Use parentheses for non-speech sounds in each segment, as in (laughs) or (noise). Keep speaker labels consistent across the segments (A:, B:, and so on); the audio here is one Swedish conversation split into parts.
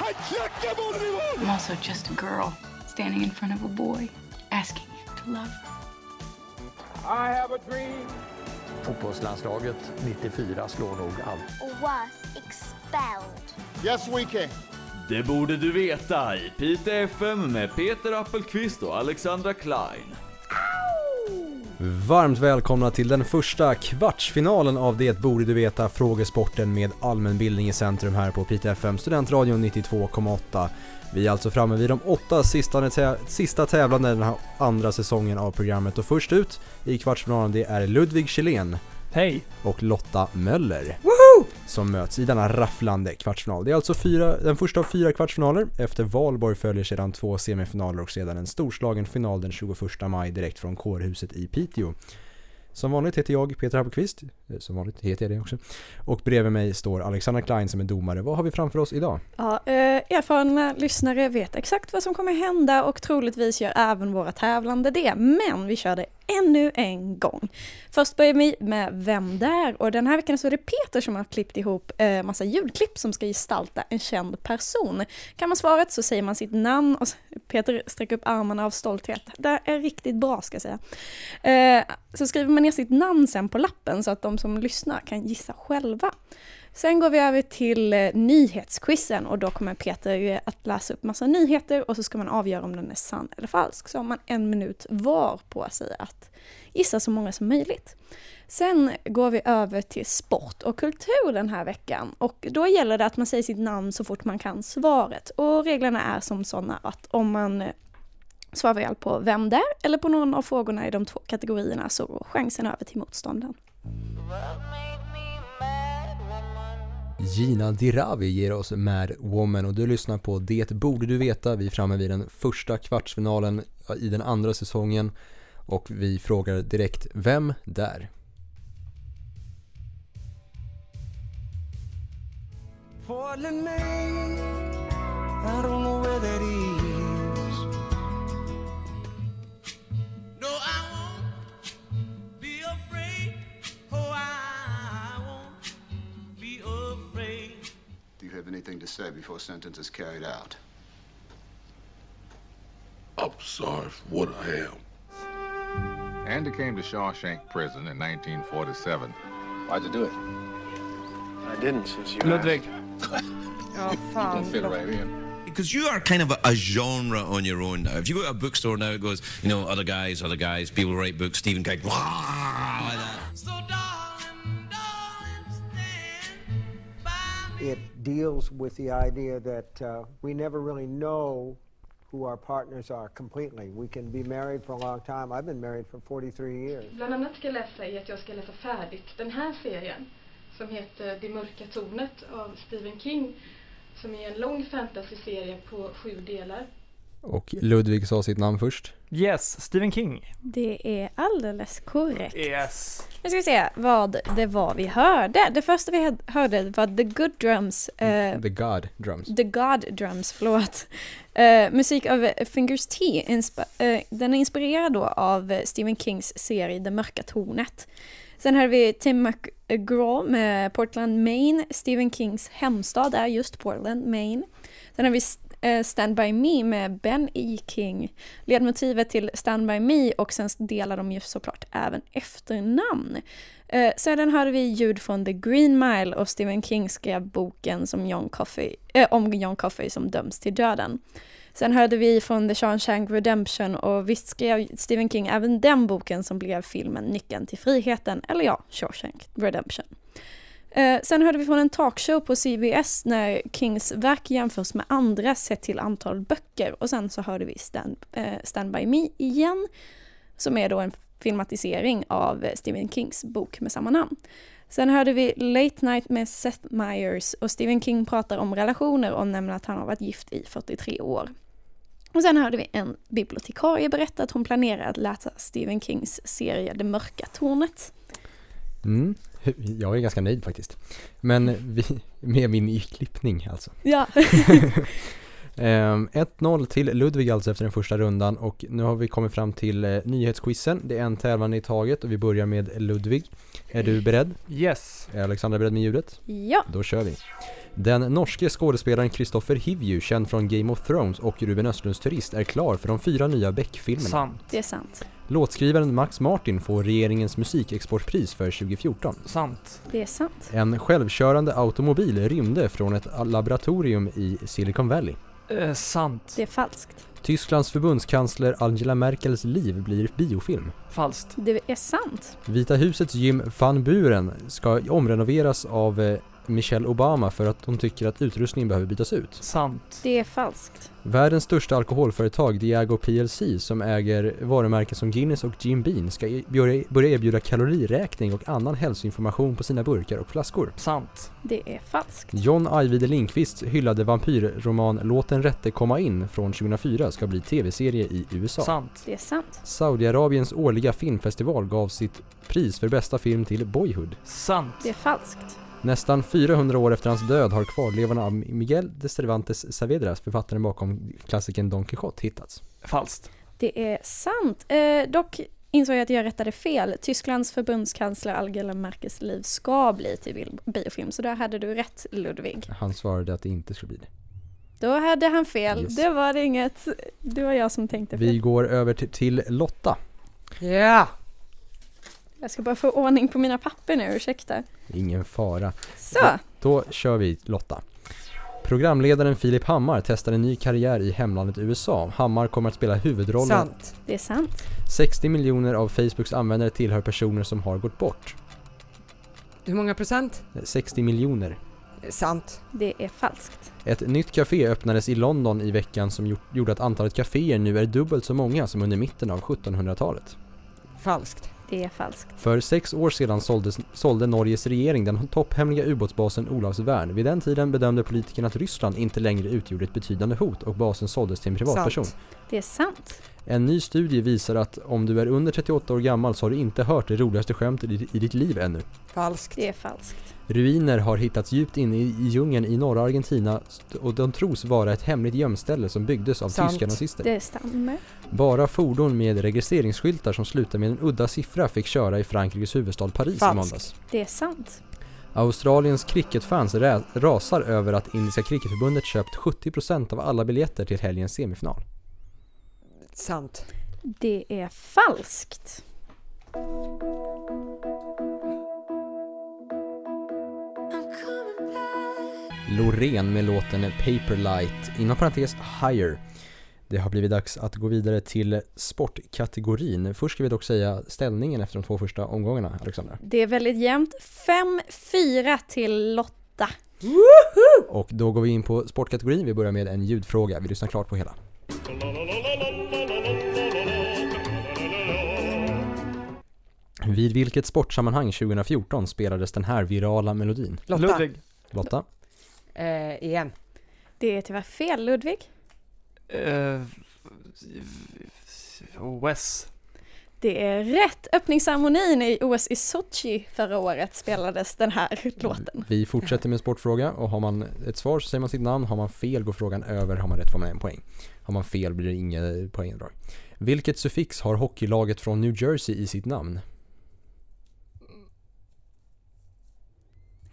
A: Han knackar bollen i mål!
B: I'm also just a girl standing in front of a boy asking him to love her.
A: I have a dream.
C: Fotbollslandslaget 94 slår nog allt.
D: was expelled.
A: Yes, we can.
E: Det borde du veta i Pite FM med Peter Appelqvist och Alexandra Klein.
F: Varmt välkomna till den första kvartsfinalen av Det borde du veta frågesporten med allmänbildning i centrum här på Piteå FM Studentradion 92,8. Vi är alltså framme vid de åtta sista, sista tävlande den här andra säsongen av programmet och först ut i kvartsfinalen det är Ludvig Kjellén
G: Hej!
F: och Lotta Möller som möts i denna rafflande kvartsfinal. Det är alltså fyra, den första av fyra kvartsfinaler. Efter valborg följer sedan två semifinaler och sedan en storslagen final den 21 maj direkt från kårhuset i Piteå. Som vanligt heter jag Peter Appelqvist, Eh, som vanligt heter jag det också. Och bredvid mig står Alexandra Klein som är domare. Vad har vi framför oss idag?
H: Ja, eh, erfarna lyssnare vet exakt vad som kommer hända och troligtvis gör även våra tävlande det. Men vi kör det ännu en gång. Först börjar vi med Vem där? Och den här veckan så är det Peter som har klippt ihop eh, massa ljudklipp som ska gestalta en känd person. Kan man svaret så säger man sitt namn och Peter sträcker upp armarna av stolthet. Det är riktigt bra ska jag säga. Eh, så skriver man ner sitt namn sen på lappen så att de som lyssnar kan gissa själva. Sen går vi över till eh, nyhetsquizen och då kommer Peter att läsa upp massa nyheter och så ska man avgöra om den är sann eller falsk. Så har man en minut var på sig att gissa så många som möjligt. Sen går vi över till sport och kultur den här veckan och då gäller det att man säger sitt namn så fort man kan svaret. Och reglerna är som sådana att om man eh, svarar väl på vem det är eller på någon av frågorna i de två kategorierna så går chansen över till motståndaren.
F: Gina Dirawi ger oss Mad Woman och du lyssnar på Det borde du veta. Vi är framme vid den första kvartsfinalen i den andra säsongen och vi frågar direkt Vem där?
I: Portland, Maine. I don't know
J: have anything to say before sentence is carried out?
A: I'm sorry for what I am.
K: Andy came to Shawshank Prison in 1947.
J: Why'd you do it?
C: I didn't since you
G: Ludvig.
H: Ja,
K: Don't fit right in.
L: because you are kind of a, a genre on your own now. If you go to a bookstore now, it goes, you know, other guys, other guys, people write books, Stephen King, wah, (laughs)
M: deals with the idea that uh, we never really know who our partners are completely. We can be married for a long time. I've been married for 43 years.
N: Bland annat ska jag läsa i att jag ska läsa färdigt den här serien som heter Det mörka tornet av Stephen King som är en lång fantasyserie på sju delar.
F: Och Ludvig sa sitt namn först.
G: Yes, Stephen King.
H: Det är alldeles korrekt.
G: Yes.
H: Nu ska vi se vad det var vi hörde. Det första vi hör- hörde var The Good Drums. eh,
F: The God Drums.
H: The God Drums, förlåt. Eh, musik av eh, Fingers T. Eh, den är inspirerad då av Stephen Kings serie Det mörka tornet. Sen hörde vi Tim McGraw med Portland, Maine. Stephen Kings hemstad är just Portland, Maine. Sen har vi eh, Stand By Me med Ben E. King. Ledmotivet till Stand By Me och sen delar de ju såklart även efternamn. Eh, sedan hörde vi ljud från The Green Mile och Stephen King skrev boken som John Coffey, eh, om John Coffey som döms till döden. Sen hörde vi från The Shawshank Redemption och visst skrev Stephen King även den boken som blev filmen Nyckeln till friheten, eller ja, Shawshank Redemption. Eh, sen hörde vi från en talkshow på CBS när Kings verk jämförs med andra sett till antal böcker och sen så hörde vi Stand, eh, Stand By Me igen som är då en filmatisering av Stephen Kings bok med samma namn. Sen hörde vi Late Night med Seth Meyers och Stephen King pratar om relationer och nämner att han har varit gift i 43 år. Och sen hörde vi en bibliotekarie berätta att hon planerar att läsa Stephen Kings serie Det mörka tornet.
F: Mm. Jag är ganska nöjd faktiskt. Men (laughs) vi, med min iklippning alltså.
H: Ja. (laughs)
F: Ehm, 1-0 till Ludvig alltså efter den första rundan och nu har vi kommit fram till eh, nyhetsquizen. Det är en tävlande i taget och vi börjar med Ludvig. Är du beredd?
G: Yes.
F: Är Alexandra beredd med ljudet?
H: Ja.
F: Då kör vi. Den norske skådespelaren Christopher Hivju, känd från Game of Thrones och Ruben Östlunds Turist, är klar för de fyra nya Beck-filmerna.
G: Sant.
H: Det är sant.
F: Låtskrivaren Max Martin får regeringens musikexportpris för 2014.
G: Sant.
H: Det är sant.
F: En självkörande automobil rymde från ett laboratorium i Silicon Valley.
G: Eh, sant.
H: Det är falskt.
F: Tysklands förbundskansler Angela Merkels liv blir biofilm.
G: Falskt.
H: Det är sant.
F: Vita husets gym Van Buren ska omrenoveras av eh, Michelle Obama för att hon tycker att utrustningen behöver bytas ut.
G: Sant.
H: Det är falskt.
F: Världens största alkoholföretag Diageo PLC som äger varumärken som Guinness och Jim Beam ska e- börja börja erbjuda kaloriräkning och annan hälsoinformation på sina burkar och flaskor.
G: Sant.
H: Det är falskt.
F: John Ajvide Lindqvists hyllade vampyrroman Låt den rätte komma in från 2004 ska bli tv-serie i USA.
G: Sant.
H: Det är sant.
F: Saudiarabiens årliga filmfestival gav sitt pris för bästa film till Boyhood.
G: Sant.
H: Det är falskt.
F: Nästan 400 år efter hans död har kvarlevorna av Miguel de Cervantes Saavedras, författaren bakom klassikern Don Quijote, hittats.
G: Falskt.
H: Det är sant. Eh, dock insåg jag att jag rättade fel. Tysklands förbundskansler Angela Merkels liv ska bli till biofilm, så där hade du rätt Ludvig.
F: Han svarade att det inte skulle bli det.
H: Då hade han fel.
F: Yes.
H: Det var det inget, det var jag som tänkte fel.
F: Vi går över till, till Lotta.
O: Ja!
H: Jag ska bara få ordning på mina papper nu, ursäkta.
F: Ingen fara.
H: Så.
F: Då kör vi Lotta. Programledaren Filip Hammar testar en ny karriär i hemlandet USA. Hammar kommer att spela huvudrollen.
O: Sant.
H: Det är sant.
F: 60 miljoner av Facebooks användare tillhör personer som har gått bort.
O: Hur många procent?
F: 60 miljoner.
O: Sant.
H: Det är falskt.
F: Ett nytt café öppnades i London i veckan som gjort, gjorde att antalet kaféer nu är dubbelt så många som under mitten av 1700-talet.
O: Falskt.
H: Det är falskt.
F: För sex år sedan såldes, sålde Norges regering den topphemliga ubåtsbasen Olavsvärn. Vid den tiden bedömde politikerna att Ryssland inte längre utgjorde ett betydande hot och basen såldes till en privatperson.
O: Sant.
H: Det är sant.
F: En ny studie visar att om du är under 38 år gammal så har du inte hört det roligaste skämtet i, i ditt liv ännu.
O: Falskt.
H: Det är falskt.
F: Ruiner har hittats djupt inne i, i djungeln i norra Argentina och de tros vara ett hemligt gömställe som byggdes av
O: Sant.
F: tyska nazister.
H: Det stämmer.
F: Bara fordon med registreringsskyltar som slutar med en udda siffra fick köra i Frankrikes huvudstad Paris i
O: Falskt.
F: måndags.
H: Det är sant.
F: Australiens cricketfans rasar över att Indiska cricketförbundet köpt 70% av alla biljetter till helgens semifinal.
O: Sant.
H: Det är falskt.
F: Loreen med låten Paperlight, inom parentes Higher. Det har blivit dags att gå vidare till sportkategorin. Först ska vi dock säga ställningen efter de två första omgångarna, Alexandra.
H: Det är väldigt jämnt. 5-4 till Lotta.
F: Och då går vi in på sportkategorin. Vi börjar med en ljudfråga. Vi lyssnar klart på hela. Vid vilket sportsammanhang 2014 spelades den här virala melodin?
O: Lotta.
G: Ludvig.
F: Lotta?
O: Eh, EM.
H: Det är tyvärr fel Ludvig.
G: Eh, Wes.
H: Det är rätt. Öppningsceremonin i OS i Sochi förra året spelades den här låten.
F: Vi fortsätter med en sportfråga och har man ett svar så säger man sitt namn. Har man fel går frågan över. Har man rätt får man en poäng. Har man fel blir det inga poängdrag. Vilket suffix har hockeylaget från New Jersey i sitt namn?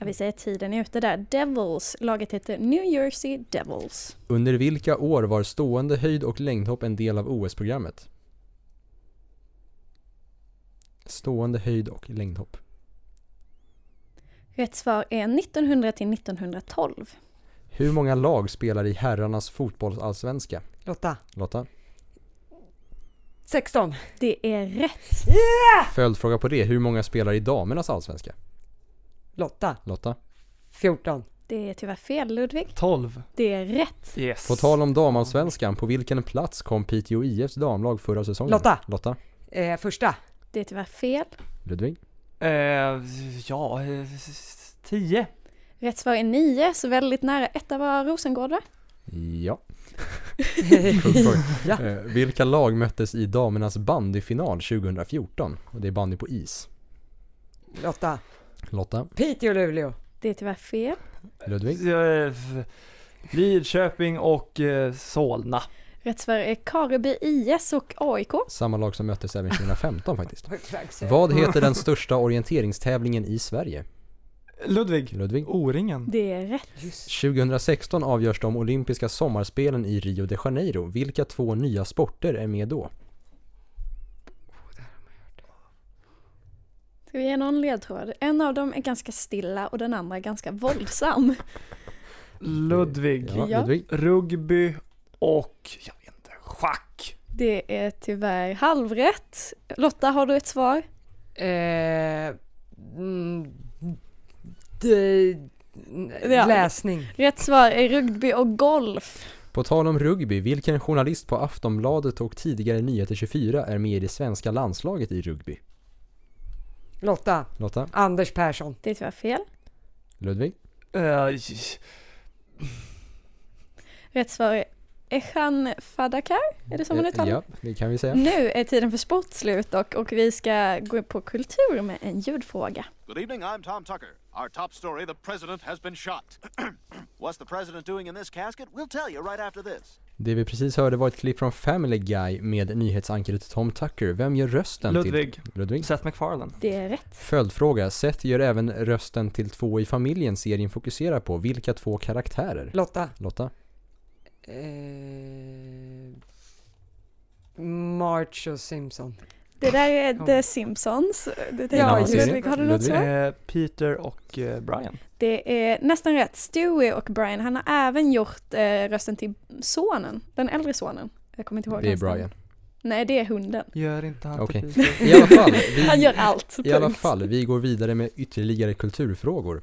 H: Vill säga tiden är ute där. Devils. Laget heter New Jersey Devils.
F: Under vilka år var stående höjd och längdhopp en del av OS-programmet? Stående höjd och längdhopp.
H: Rätt svar är 1900 till 1912.
F: Hur många lag spelar i herrarnas fotbollsallsvenska?
O: Lotta.
F: Lotta?
O: 16.
H: Det är rätt.
F: Följdfråga på det. Hur många spelar i damernas allsvenska?
O: Lotta.
F: Lotta?
O: 14.
H: Det är tyvärr fel Ludvig.
G: 12.
H: Det är rätt.
G: Yes.
F: På tal om damallsvenskan, på vilken plats kom Piteå IFs damlag förra säsongen?
O: Lotta.
F: Lotta?
O: Eh, första.
H: Det är tyvärr fel.
F: Ludvig?
G: Eh, ja, eh, 10.
H: Rätt svar är 9, så väldigt nära. Etta var Rosengård va?
F: Ja. (laughs)
O: Ja.
F: Eh, vilka lag möttes i damernas bandyfinal 2014? Och det är bandy på is.
O: Lotta.
F: Lotta?
O: Piteå Luleå.
H: Det är tyvärr fel.
F: Ludvig?
G: Lidköping och eh, Solna.
H: Rätt svar är Kareby IS och AIK.
F: Samma lag som möttes även 2015 faktiskt. (laughs) Vad heter den största orienteringstävlingen i Sverige?
G: Ludvig.
F: Ludvig.
G: O-ringen.
H: Det är rätt.
F: 2016 avgörs de olympiska sommarspelen i Rio de Janeiro. Vilka två nya sporter är med då?
H: Ska vi ge någon ledtråd? En av dem är ganska stilla och den andra är ganska våldsam. (laughs)
G: Ludvig.
F: Ja,
H: Ja.
F: Ludvig.
G: Rugby och, jag vet inte, schack.
H: Det är tyvärr halvrätt. Lotta, har du ett svar?
O: Eh, mm, d-
H: Ja.
O: läsning.
H: Rätt svar är rugby och golf.
F: På tal om rugby, vilken journalist på Aftonbladet och tidigare Nyheter 24 är med i det svenska landslaget i rugby?
O: Lotta.
F: Lotta?
O: Anders Persson.
H: Det tyvärr fel.
F: Ludvig?
G: Eh,
H: Rätt svar är Eshan Fadakar. Är det så man
F: Eh,
H: uttalar
F: Ja, det kan vi säga.
H: Nu är tiden för sport slut och, och vi ska gå på kultur med en ljudfråga.
P: Good evening, I'm Tom Tucker. Our top story the president has been shot. (clears throat) What's the president doing in this casket? We'll tell you right after this.
F: Det vi precis hörde var ett klipp från Family Guy med nyhetsankaret Tom Tucker. Vem gör rösten
G: Ludvig.
F: till... Ludvig.
G: Seth MacFarlane.
H: Det är rätt.
F: Följdfråga. Seth gör även rösten till två i familjen serien fokuserar på. Vilka två karaktärer?
O: Lotta.
F: Lotta?
O: Eh, March och Simpson.
H: Det där är
O: Ja.
H: The Simpsons. Det jag.
F: serie.
H: Ludvig, har du något svar?
G: Peter och eh, Brian.
H: Det är nästan rätt. Stewie och Brian, han har även gjort eh, rösten till sonen, den äldre sonen. Jag kommer inte ihåg
F: Det är
H: namn.
F: Brian.
H: Nej, det är hunden.
G: Gör inte han Peter.
F: I alla fall. (laughs) Vi,
H: Han gör allt,
F: I alla fall, vi går vidare med ytterligare kulturfrågor.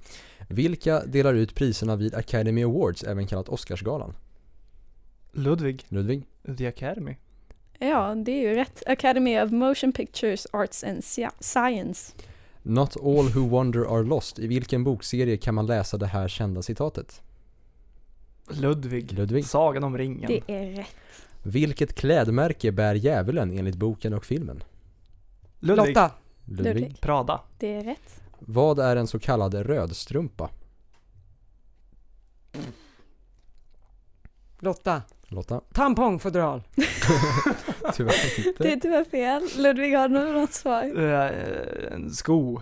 F: Vilka delar ut priserna vid Academy Awards, även kallat Oscarsgalan?
G: Ludvig.
F: Ludvig?
G: The Academy.
H: Ja, det är ju rätt. Academy of Motion Pictures Arts and Sci- Science.
F: Not all who wander are lost. I vilken bokserie kan man läsa det här kända citatet?
G: Ludvig.
F: Ludvig.
G: Sagan om ringen.
H: Det är rätt.
F: Vilket klädmärke bär djävulen enligt boken och filmen?
G: Ludvig.
O: Lotta.
F: Ludvig.
H: Ludvig.
G: Prada.
H: Det är rätt.
F: Vad är en så kallad rödstrumpa?
O: Lotta.
F: Lotta?
O: Tampongfodral. (laughs)
F: Tyvärr inte.
H: Det är tyvärr fel. Ludvig, har du något svar?
G: Eh, en sko.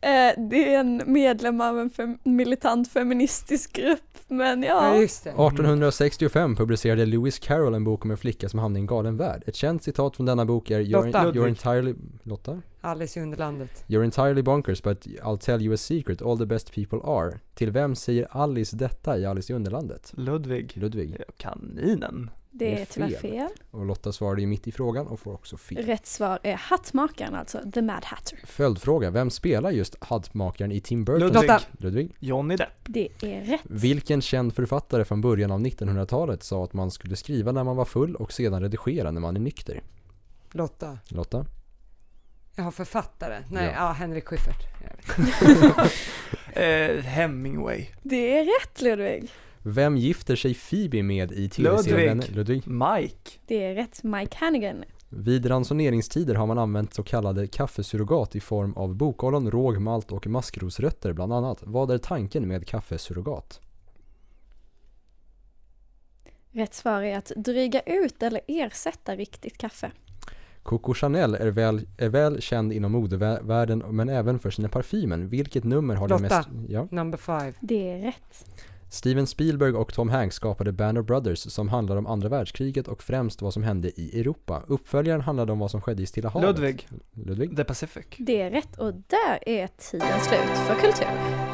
H: Eh, det är en medlem av en fem- militant feministisk grupp, men ja.
O: Ja, just det.
F: 1865 publicerade Lewis Carroll en bok om en flicka som hamnade i en galen värld. Ett känt citat från denna bok är You're,
O: Lotta.
F: you're entirely... Lotta?
O: Alice i Underlandet.
F: You're entirely bonkers but I'll tell you a secret, all the best people are. Till vem säger Alice detta i Alice i Underlandet?
G: Ludvig.
F: Ludvig.
G: Kaninen.
H: Det
F: Det
H: är
F: är
H: tyvärr
F: fel. Och Lotta svarade ju mitt i frågan och får också fel.
H: Rätt svar är hattmakaren, alltså The Mad Hatter.
F: Följdfråga, vem spelar just hattmakaren i Tim Burton?
G: Ludvig.
F: Ludvig.
G: Johnny Depp.
H: Det är rätt.
F: Vilken känd författare från början av 1900-talet sa att man skulle skriva när man var full och sedan redigera när man är nykter?
O: Lotta.
F: Lotta?
O: Jag har författare. Nej,
F: Ja.
O: ja, Henrik Schyffert. (laughs)
G: Eh, Hemingway.
H: Det är rätt Ludvig.
F: Vem gifter sig Phoebe med i tv-serien
G: Ludvig.
F: Ludvig?
G: Mike.
H: Det är rätt. Mike Hannigan.
F: Vid ransoneringstider har man använt så kallade kaffesurrogat i form av bokollon, råg, malt och maskrosrötter bland annat. Vad är tanken med kaffesurrogat?
H: Rätt svar är att dryga ut eller ersätta riktigt kaffe.
F: Coco Chanel är väl, är väl känd inom modevärlden men även för sina parfymen. Vilket nummer har den
O: Lotta.
F: mest... Ja.
O: Number five.
H: Det är rätt.
F: Steven Spielberg och Tom Hanks skapade Band of Brothers som handlar om andra världskriget och främst vad som hände i Europa. Uppföljaren handlade om vad som skedde i Stilla havet.
G: Ludvig.
F: Ludvig.
G: The Pacific.
H: Det är rätt och där är tiden slut för kultur.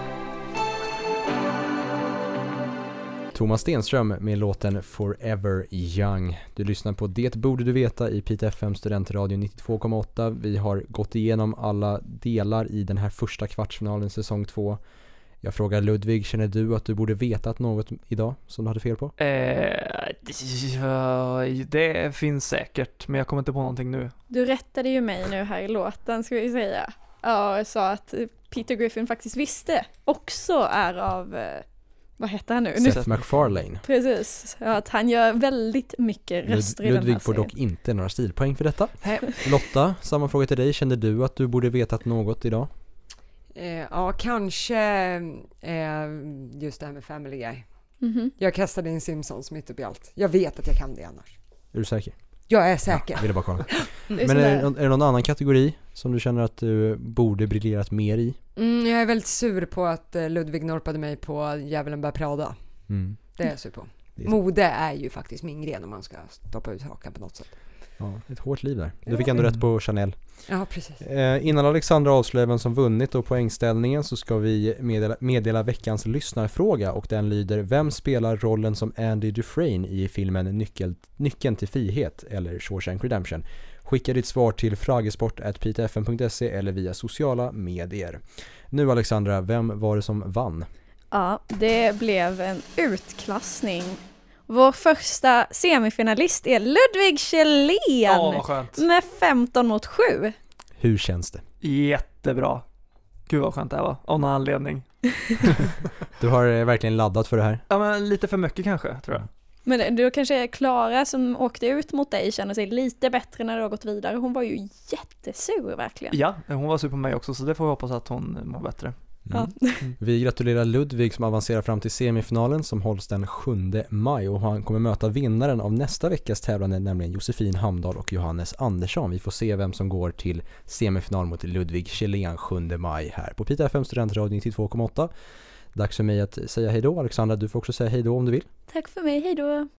F: Thomas Stenström med låten Forever Young. Du lyssnar på Det borde du veta i Pite FM Studentradio 92,8. Vi har gått igenom alla delar i den här första kvartsfinalen säsong 2. Jag frågar Ludvig, känner du att du borde vetat något idag som du hade fel på?
G: Eh, ja, det finns säkert, men jag kommer inte på någonting nu.
H: Du rättade ju mig nu här i låten ska vi säga. Ja, och sa att Peter Griffin faktiskt visste också är av, eh, vad heter han nu?
F: Seth MacFarlane.
H: Precis, ja, att han gör väldigt mycket röster
F: Lud-
H: i den här
F: Ludvig får
H: serien.
F: dock inte några stilpoäng för detta.
G: Nej.
F: Lotta, samma fråga till dig. Kände du att du borde vetat något idag?
O: Eh, ja, kanske eh, just det här med Family Guy.
H: Mhm.
O: Jag kastade in Simpsons mitt upp i allt. Jag vet att jag kan det annars.
F: Är du säker?
O: Jag är säker.
F: Jag ville bara kolla. (laughs) Men är, är det någon annan kategori som du känner att du borde briljerat mer i?
O: Mm, jag är väldigt sur på att eh, Ludvig norpade mig på Djävulen bär Prada.
F: Mm.
O: Det är jag sur på. Mode är ju faktiskt min gren om man ska stoppa ut hakan på något sätt.
F: Ja, ett hårt liv där. Du fick ändå rätt på Chanel.
O: Ja, precis.
F: Eh, innan Alexandra avslöjar vem som vunnit och poängställningen så ska vi meddela, meddela veckans lyssnarfråga och den lyder Vem spelar rollen som Andy Dufresne i filmen Nyckel, Nyckeln till frihet eller Shawshank Redemption? Skicka ditt svar till fragesport.pitfn.se eller via sociala medier. Nu Alexandra, vem var det som vann?
H: Ja, det blev en utklassning. Vår första semifinalist är Ludvig Kjellén
G: skönt.
H: med 15 mot 7.
F: Hur känns det?
G: Jättebra. Gud vad skönt det här var, av någon anledning. (laughs)
F: Du har eh, verkligen laddat för det här.
G: Ja men lite för mycket kanske, tror jag.
H: Men då kanske Klara som åkte ut mot dig känner sig lite bättre när du har gått vidare. Hon var ju jättesur verkligen.
G: Ja, hon var sur på mig också så det får vi hoppas att hon mår bättre.
H: Ja. (laughs)
F: Vi gratulerar Ludvig som avancerar fram till semifinalen som hålls den 7 maj och han kommer möta vinnaren av nästa veckas tävlande nämligen Josefin Hamdahl och Johannes Andersson. Vi får se vem som går till semifinal mot Ludvig Kjellén 7 maj här på Pita FM Studentradio 92,8. Dags för mig att säga hejdå. Alexandra, du får också säga hejdå om du vill.
H: Tack för mig, hejdå!